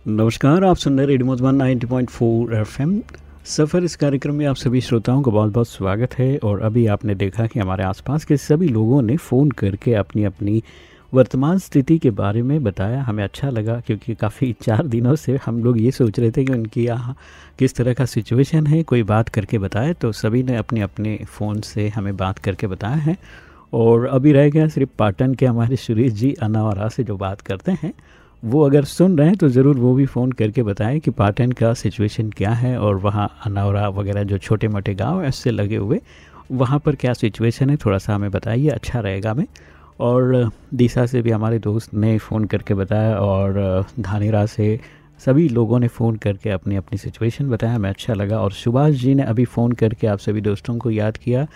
नमस्कार, आप सुन रहे रेडियो मधुबन 90.4 एफएम। सफ़र इस कार्यक्रम में आप सभी श्रोताओं का बहुत बहुत स्वागत है और अभी आपने देखा कि हमारे आसपास के सभी लोगों ने फ़ोन करके अपनी अपनी वर्तमान स्थिति के बारे में बताया। हमें अच्छा लगा क्योंकि काफ़ी चार दिनों से हम लोग ये सोच रहे थे कि उनकी यहाँ किस तरह का सिचुएशन है, कोई बात करके बताए। तो सभी ने अपने अपने फ़ोन से हमें बात करके बताया है। और अभी रह गया सिर्फ़ पाटन के हमारे सुरेश जी अनावरा से जो बात करते हैं। वो अगर सुन रहे हैं तो ज़रूर वो भी फ़ोन करके बताएँ कि पाटन का सिचुएशन क्या है और वहाँ अनावरा वगैरह जो छोटे मोटे गाँव हैं, उससे लगे हुए, वहाँ पर क्या सिचुएशन है, थोड़ा सा हमें बताइए अच्छा रहेगा हमें। और दिशा से भी हमारे दोस्त ने फ़ोन करके बताया और धानेरा से सभी लोगों ने फ़ोन करके अपनी अपनी सिचुएशन बताया, हमें अच्छा लगा। और सुभाष जी ने अभी फ़ोन करके आप सभी दोस्तों को याद किया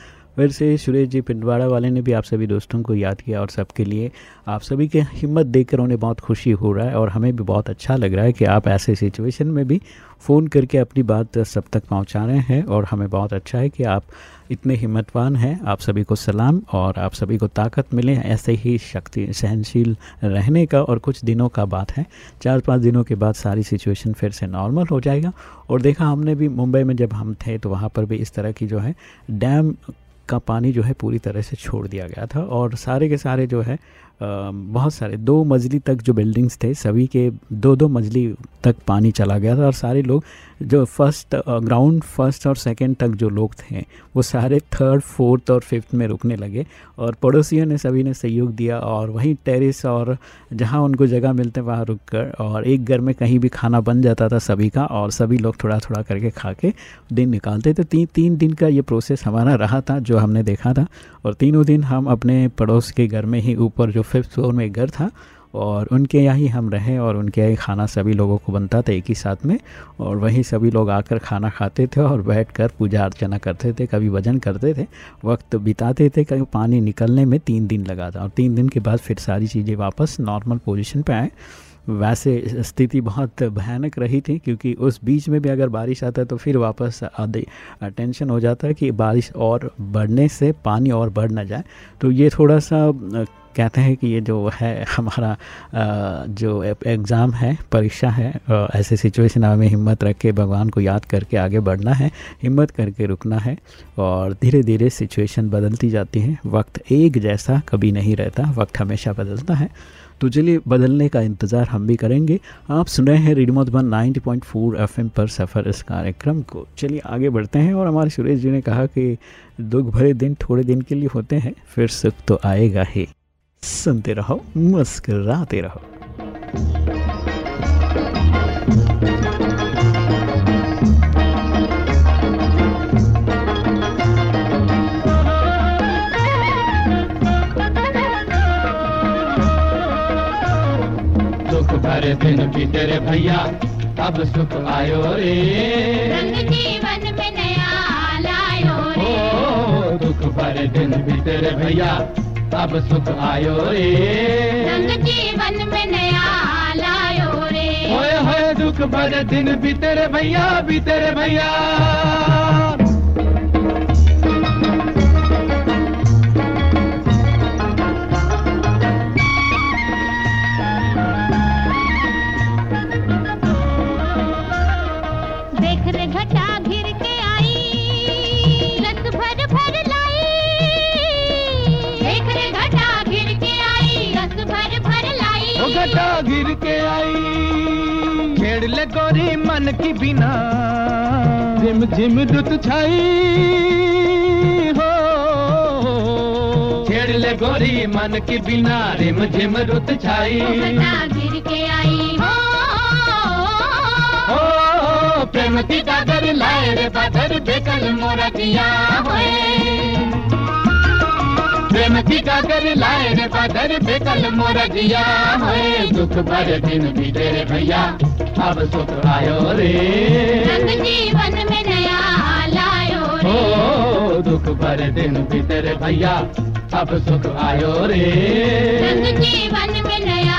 फिर से सुरेश जी पिंडवाड़ा वाले ने भी आप सभी दोस्तों को याद किया और सबके लिए आप सभी के हिम्मत देखकर उन्हें बहुत खुशी हो रहा है और हमें भी बहुत अच्छा लग रहा है कि आप ऐसे सिचुएशन में भी फ़ोन करके अपनी बात सब तक पहुँचा रहे हैं और हमें बहुत अच्छा है कि आप इतने हिम्मतवान हैं। आप सभी को सलाम और आप सभी को ताकत मिले ऐसे ही शक्ति सहनशील रहने का और कुछ दिनों का बात है। चार पाँच दिनों के बाद सारी सिचुएशन फिर से नॉर्मल हो जाएगा। और देखा हमने भी मुंबई में जब हम थे तो वहाँ पर भी इस तरह की जो है डैम का पानी जो है पूरी तरह से छोड़ दिया गया था और सारे के सारे जो है बहुत सारे, दो मंजिली तक जो बिल्डिंग्स थे, सभी के दो दो मंजिली तक पानी चला गया था और सारे लोग जो फ़र्स्ट ग्राउंड फ़र्स्ट और सेकंड तक जो लोग थे, वो सारे थर्ड फोर्थ और फिफ्थ में रुकने लगे और पड़ोसियों ने सभी ने सहयोग दिया और वहीं टेरिस और जहाँ उनको जगह मिलते वहाँ रुक कर और एक घर में कहीं भी खाना बन जाता था सभी का और सभी लोग थोड़ा थोड़ा करके खा के दिन निकालते थे। तीन तीन दिन का ये प्रोसेस हमारा रहा था, जो हमने देखा था और तीनों दिन हम अपने पड़ोस के घर में ही ऊपर जो फिफ्थ फ्लोर में एक घर था और उनके यहाँ ही हम रहें और उनके यहाँ खाना सभी लोगों को बनता था एक ही साथ में। और वहीं सभी लोग आकर खाना खाते थे और बैठ कर पूजा अर्चना करते थे, कभी भजन करते थे, वक्त बिताते थे, कभी पानी निकलने में तीन दिन लगा था। और तीन दिन के बाद फिर सारी चीज़ें वापस नॉर्मल पोजिशन पर आए। वैसे स्थिति बहुत भयानक रही थी क्योंकि उस बीच में भी अगर बारिश आता तो फिर वापस आधे टेंशन हो जाता कि बारिश और बढ़ने से पानी और बढ़ ना जाए। तो ये थोड़ा सा कहते हैं कि ये जो है हमारा जो एग्ज़ाम है, परीक्षा है ऐसे सिचुएशन हमें हिम्मत रख के भगवान को याद करके आगे बढ़ना है, हिम्मत करके रुकना है और धीरे धीरे सिचुएशन बदलती जाती है। वक्त एक जैसा कभी नहीं रहता, वक्त हमेशा बदलता है। तो चलिए, बदलने का इंतज़ार हम भी करेंगे। आप सुन रहे हैं रेडियो मधुबन 90.4 एफएम पर सफ़र इस कार्यक्रम को। चलिए, आगे बढ़ते हैं और हमारे सुरेश जी ने कहा कि दुख भरे दिन थोड़े दिन के लिए होते हैं, फिर सुख तो आएगा ही। सुनते रहो मुस्कराते रहो। दुख भरे दिन भी तेरे भैया अब सुख आयो रे। रंग जीवन में नया लायो रे। ओ दुख भरे दिन भी तेरे भैया अब सुख आयो रे। रंग जीवन में नया लायो रे। होए होए दुख भरे दिन भी तेरे भैया भी तेरे भैया। छेड़ ले गोरी मन की बिना। झिम झिम रुत छाई हो। छेड़ ले गोरी मन की बिना रिम झिम रुत छाई। गिर के आई। हो ओ प्रेम की कागर लाए रे बादर बेकल मोरा दिया होए। प्रेम की कागर लाए रे बादर बेकल मोरा दिया होए। दुख भरे दिन भी तेरे भैया। अब सुख आयो रे। जीवन में नया लायो रे। ओ दुख भरे दिन भीतर भैया अब सुख आयो रे। जीवन में नया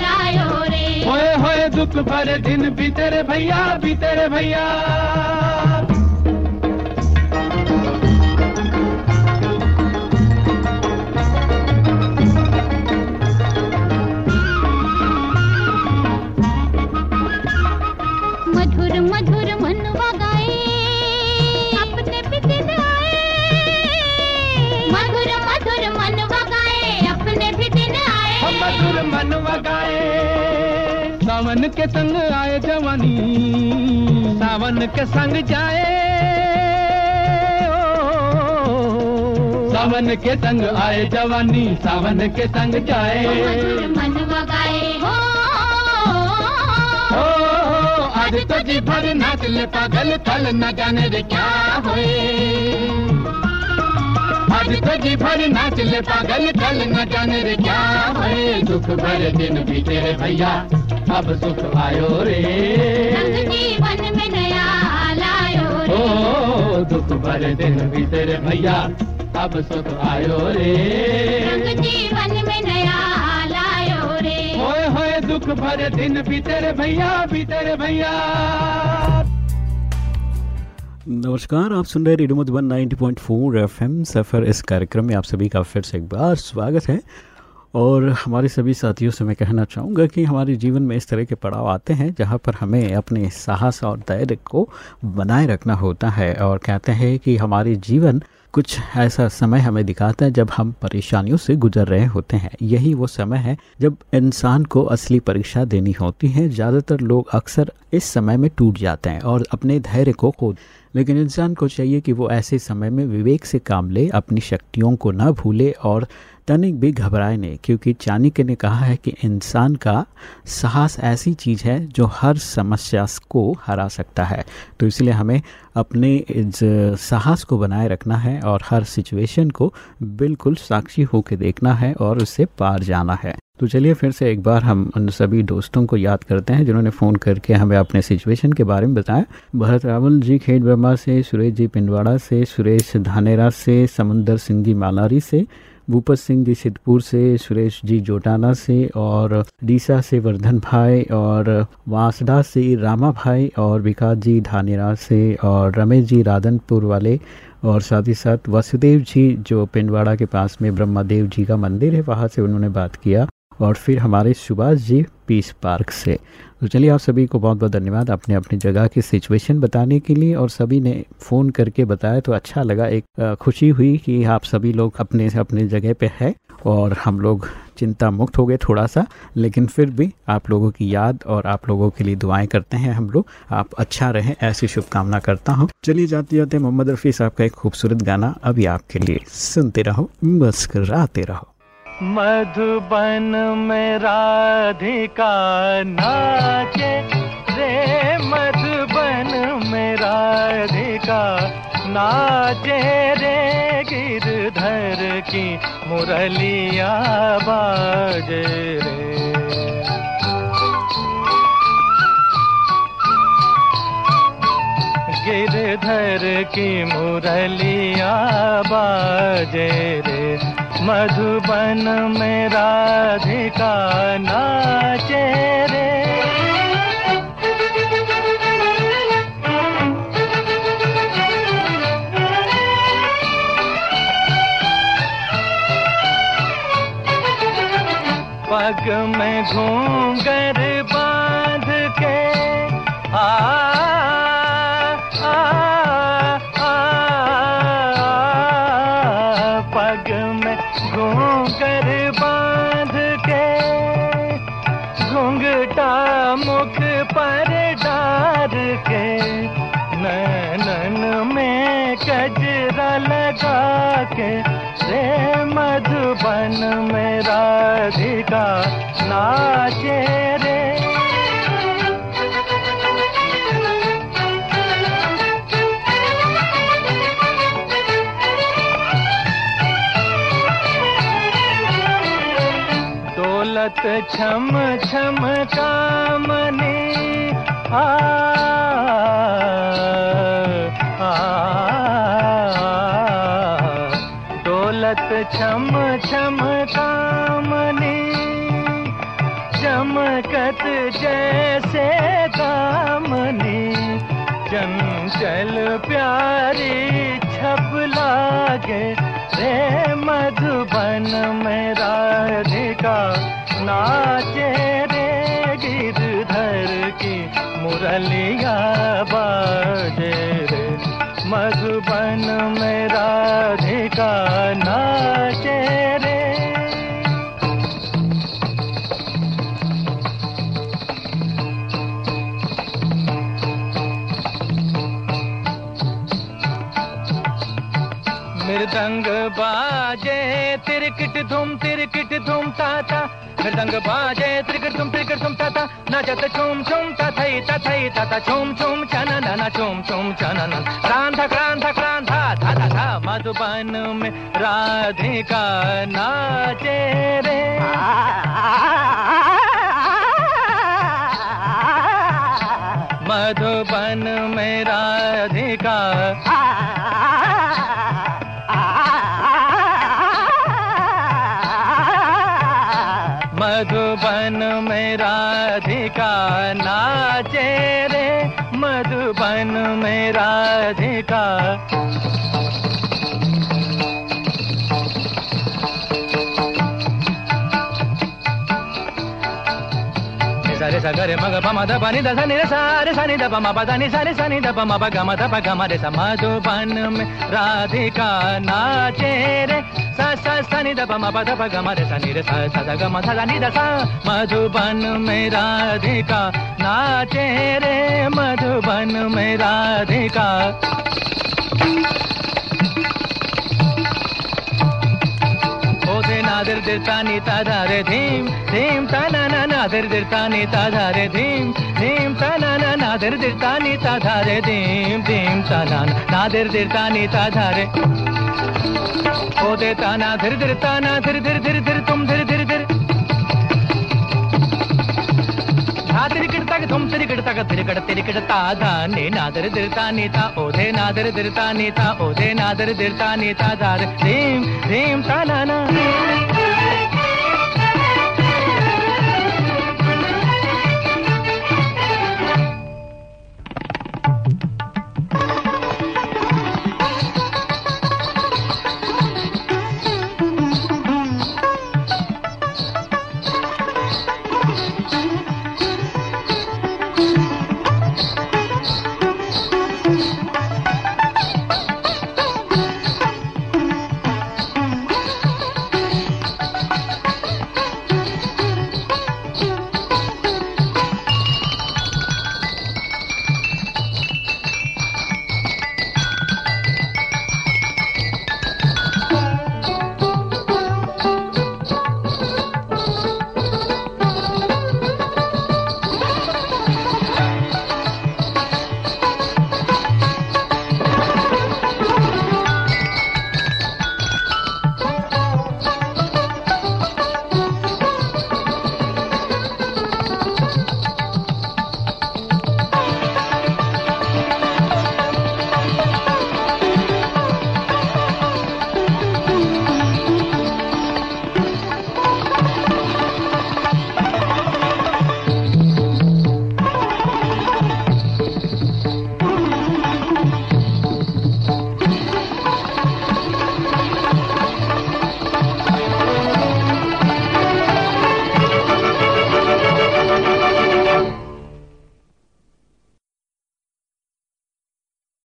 लायो रे। होए होए दुख भरे दिन भीतर भैया भीतर भैया। के संग जाए सावन के संग आए जवानी सावन के संग जाए। हो। ओ, आज तो जी भर नाच ले पागल थल न जाने रे क्या होए। आज तो जी भर नाच ले पागल थल न जाने रे क्या होए। दुख भरे दिन भी तेरे भैया अब सुख आयो रे। जीवन रे दुख भरे दिन भी तेरे भैया अब सुख आयो रे। जीवन में नया लायो रे। होए होए दुख भरे दिन बीते रे भैया बीते रे भैया। नमस्कार आप सुन रहे रेडियो मधुबन 90.4 एफएम। सफ़र इस कार्यक्रम में आप सभी का फिर से एक बार स्वागत है। और हमारे सभी साथियों से मैं कहना चाहूँगा कि हमारे जीवन में इस तरह के पड़ाव आते हैं जहाँ पर हमें अपने साहस और धैर्य को बनाए रखना होता है और कहते हैं कि हमारे जीवन कुछ ऐसा समय हमें दिखाता है जब हम परेशानियों से गुजर रहे होते हैं। यही वो समय है जब इंसान को असली परीक्षा देनी होती है। ज़्यादातर लोग अक्सर इस समय में टूट जाते हैं और अपने धैर्य को खो लेकिन इंसान को चाहिए कि वो ऐसे समय में विवेक से काम ले, अपनी शक्तियों को न भूले और तनिक भी घबराए नहीं, क्योंकि चाणक्य ने कहा है कि इंसान का साहस ऐसी चीज़ है जो हर समस्या को हरा सकता है। तो इसलिए हमें अपने साहस को बनाए रखना है और हर सिचुएशन को बिल्कुल साक्षी होकर देखना है और उससे पार जाना है। तो चलिए फिर से एक बार हम उन सभी दोस्तों को याद करते हैं जिन्होंने फ़ोन करके हमें अपने सिचुएशन के बारे में बताया। भरत रावल जी खेड वर्मा से, सुरेश जी पिंडवाड़ा से, सुरेश धानेरा से, समुंदर सिंह जी मालारी से भूपत सिंह जी सिद्धपुर से, सुरेश जी जोटाना से और डीसा से वर्धन भाई और वासडा से रामा भाई और विकास जी धानेरा से और रमेश जी राधनपुर वाले और साथ ही साथ वसुदेव जी जो पिंडवाड़ा के पास में ब्रह्मादेव जी का मंदिर है, वहाँ से उन्होंने बात किया और फिर हमारे सुभाष जी पीस पार्क से। तो चलिए आप सभी को बहुत बहुत धन्यवाद अपने अपनी जगह की सिचुएशन बताने के लिए और सभी ने फ़ोन करके बताया तो अच्छा लगा एक खुशी हुई कि आप सभी लोग अपने अपने जगह पे है और हम लोग चिंता मुक्त हो गए थोड़ा सा लेकिन फिर भी आप लोगों की याद और आप लोगों के लिए दुआएँ करते हैं हम लोग। आप अच्छा रहें, ऐसी शुभकामना करता हूँ। चलिए जाते जाते मोहम्मद रफ़ी साहब का एक खूबसूरत गाना अभी आपके लिए सुनते रहो, मुस्कराते रहो। मधुबन में राधिका नाचे रे, मधुबन में राधिका नाचे रे, गिरधर की मुरलिया बाजे रे। गिरधर की मुरलिया बाजे रे। मधुबन में राधिका नाचे रे। पग में घूंगर राधिका नाचे रे। दौलत छम छम कामने आ, आ, दौलत तिरकिट धूम तिरकिट धूम, ताता। मृदंग बाजे, तिरकिट धूम तिरकिट धूम, ताता। नाचत छुम छुम तथई तथई तथा छुम छुम चनन न छुम छुम चनन क्रांत क्रांत क्रांत धा धा धा, मधुबन में राधिका नाचे रे। मधुबन में राधिका नाचे रे मधुबन में राधिका। ಸ ಗರೆ ಮಗ ಪಮ ದ ಬನಿ ದ ಸನಿ ಸಾರ ಸನಿ ದ ಪಮ ಪದ ನಿ ಸರಿ ಸನಿ ದ ಪಮ ಪಗ ಮ ದ ಪಗ ಮ ರೆ ಸಮ ದು ಬನ್ ಮೆ ರಾಧಿಕಾ ನಾಚೆ ರೆ ಸ ಸ ಸನಿ ದ ಪಮ ಪದ ಪಗ ಮ ರೆ ಸನಿ ರೆ ಸ ಸ ದ ಗ ಮ ಸ ದ ನಿ ದ ಸ मधुबन में राधिका नाचे रे मधुबन में राधिका ओधे नादर दिरता नीता धारे धीम धीम ता ना ना नादर दिरता नीता धारे धीम धीम ता ना ना नादर दिरता नीता धारे धीम धीम ता ना ना नादर दिरता तुम धीर धीर ता ना धीर धीर ता ना धीर धीर धीर धीर तुम धीर धीर धीर धा तिरिकिड़ता के तुम तिरिकिड़ता का तिरिकड़ तिरिकिड़ता